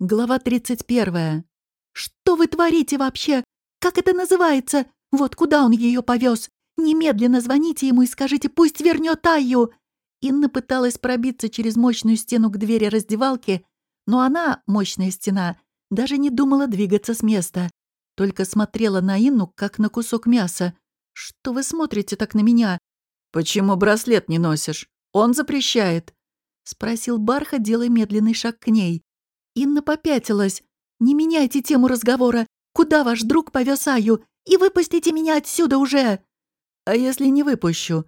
Глава 31. «Что вы творите вообще? Как это называется? Вот куда он ее повез? Немедленно звоните ему и скажите, пусть вернет Айю!» Инна пыталась пробиться через мощную стену к двери раздевалки, но она, мощная стена, даже не думала двигаться с места. Только смотрела на Инну, как на кусок мяса. «Что вы смотрите так на меня?» «Почему браслет не носишь? Он запрещает», — спросил Барха, делая медленный шаг к ней. Инна попятилась. «Не меняйте тему разговора. Куда ваш друг повез Аю? И выпустите меня отсюда уже!» «А если не выпущу?»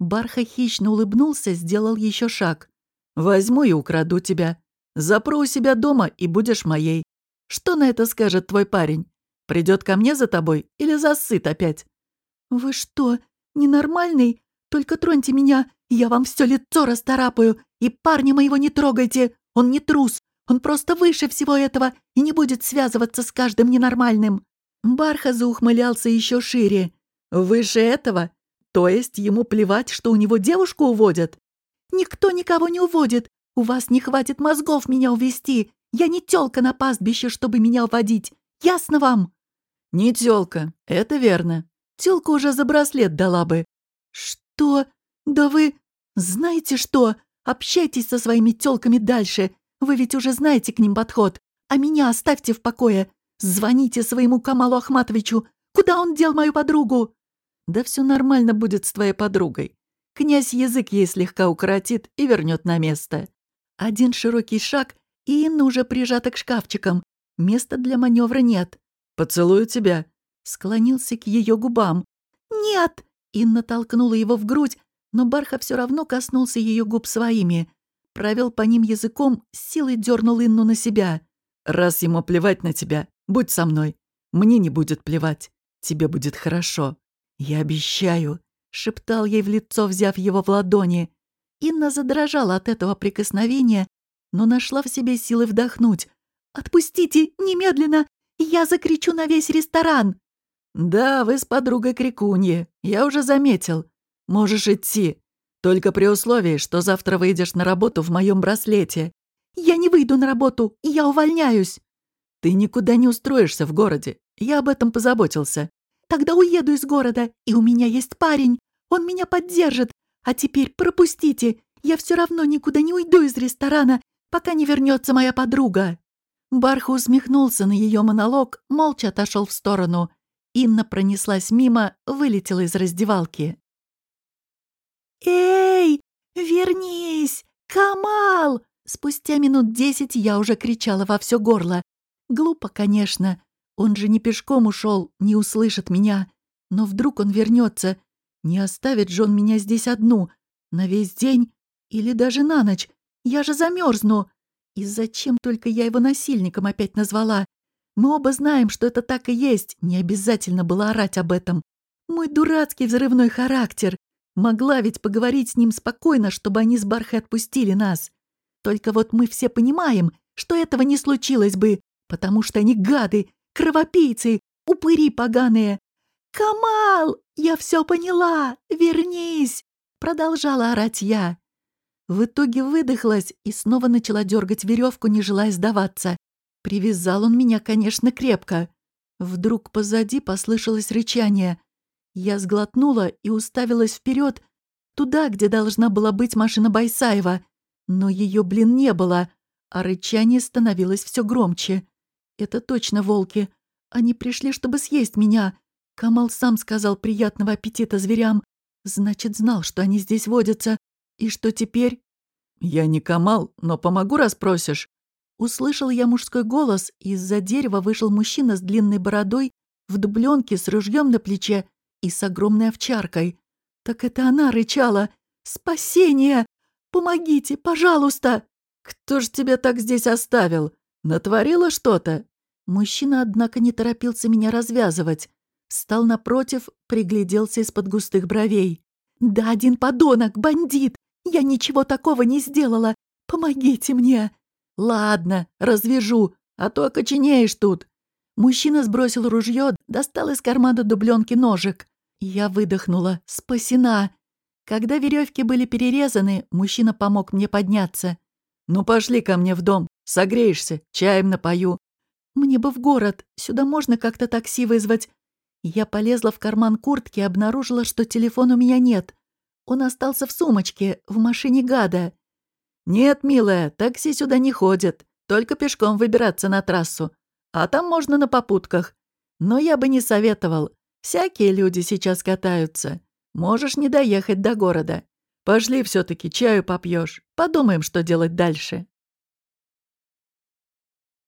Барха хищно улыбнулся, сделал еще шаг. «Возьму и украду тебя. Запру у себя дома, и будешь моей. Что на это скажет твой парень? Придет ко мне за тобой или засыт опять?» «Вы что, ненормальный? Только троньте меня, я вам все лицо расторапаю, и парня моего не трогайте, он не трус, он просто выше всего этого и не будет связываться с каждым ненормальным». Барха заухмылялся еще шире. «Выше этого? То есть ему плевать, что у него девушку уводят?» «Никто никого не уводит. У вас не хватит мозгов меня увести. Я не тёлка на пастбище, чтобы меня уводить. Ясно вам?» «Не тёлка, это верно. Тёлка уже за браслет дала бы». «Что? Да вы... Знаете что? Общайтесь со своими тёлками дальше. Вы ведь уже знаете к ним подход. А меня оставьте в покое. Звоните своему Камалу Ахматовичу. Куда он дел мою подругу?» «Да все нормально будет с твоей подругой. Князь язык ей слегка укоротит и вернет на место». Один широкий шаг, и Инна уже прижата к шкафчикам. Места для маневра нет. «Поцелую тебя», — склонился к ее губам. «Нет!» — Инна толкнула его в грудь, но Барха все равно коснулся ее губ своими провел по ним языком, силой дернул Инну на себя. «Раз ему плевать на тебя, будь со мной. Мне не будет плевать. Тебе будет хорошо. Я обещаю», — шептал ей в лицо, взяв его в ладони. Инна задрожала от этого прикосновения, но нашла в себе силы вдохнуть. «Отпустите! Немедленно! Я закричу на весь ресторан!» «Да, вы с подругой крикуньи. Я уже заметил. Можешь идти. Только при условии, что завтра выйдешь на работу в моем браслете. Я не выйду на работу, я увольняюсь. Ты никуда не устроишься в городе. Я об этом позаботился. Тогда уеду из города, и у меня есть парень. Он меня поддержит. А теперь пропустите. Я все равно никуда не уйду из ресторана, пока не вернется моя подруга. Барха усмехнулся на ее монолог, молча отошел в сторону. Инна пронеслась мимо, вылетела из раздевалки. «Эй, вернись! Камал!» Спустя минут десять я уже кричала во все горло. Глупо, конечно. Он же не пешком ушел, не услышит меня. Но вдруг он вернется. Не оставит же он меня здесь одну. На весь день или даже на ночь. Я же замерзну. И зачем только я его насильником опять назвала? Мы оба знаем, что это так и есть. Не обязательно было орать об этом. Мой дурацкий взрывной характер. Могла ведь поговорить с ним спокойно, чтобы они с Бархой отпустили нас. Только вот мы все понимаем, что этого не случилось бы, потому что они гады, кровопийцы, упыри поганые. «Камал! Я все поняла! Вернись!» Продолжала орать я. В итоге выдохлась и снова начала дергать веревку, не желая сдаваться. Привязал он меня, конечно, крепко. Вдруг позади послышалось рычание. Я сглотнула и уставилась вперед, туда, где должна была быть машина Байсаева. Но ее, блин, не было, а рычание становилось все громче. Это точно волки. Они пришли, чтобы съесть меня. Камал сам сказал приятного аппетита зверям. Значит, знал, что они здесь водятся. И что теперь? «Я не Камал, но помогу, раз просишь». Услышал я мужской голос, и из-за дерева вышел мужчина с длинной бородой, в дубленке с ружьем на плече и с огромной овчаркой. Так это она рычала. «Спасение! Помогите, пожалуйста!» «Кто ж тебя так здесь оставил? Натворила что-то?» Мужчина, однако, не торопился меня развязывать. Встал напротив, пригляделся из-под густых бровей. «Да один подонок, бандит! Я ничего такого не сделала! Помогите мне!» «Ладно, развяжу, а то окоченеешь тут!» Мужчина сбросил ружье, достал из кармана дубленки ножик. Я выдохнула. Спасена. Когда веревки были перерезаны, мужчина помог мне подняться. «Ну пошли ко мне в дом. Согреешься, чаем напою». «Мне бы в город. Сюда можно как-то такси вызвать?» Я полезла в карман куртки и обнаружила, что телефон у меня нет. Он остался в сумочке, в машине гада. «Нет, милая, такси сюда не ходит. Только пешком выбираться на трассу. А там можно на попутках. Но я бы не советовал. Всякие люди сейчас катаются. Можешь не доехать до города. Пошли все таки чаю попьешь. Подумаем, что делать дальше».